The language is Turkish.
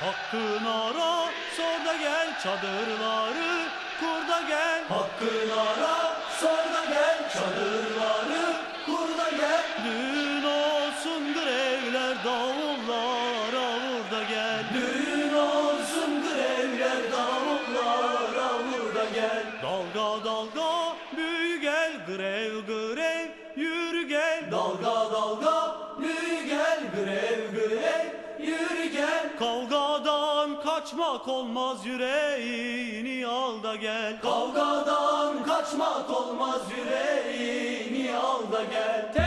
Hakkın ara sor da gel çadırları kur da gel. Hakkın ara sor da gel çadırları kur da gel. Düğün olsun grevler davullara vur da gel. Düğün olsun grevler davullara vur da gel. Dalga dalga büyü gel grev grev yürü gel. Dalga dalga büyü gel grev grev yürü Kavgadan kaçmak olmaz yüreğini al da gel. Kavgadan kaçmak olmaz yüreğini al da gel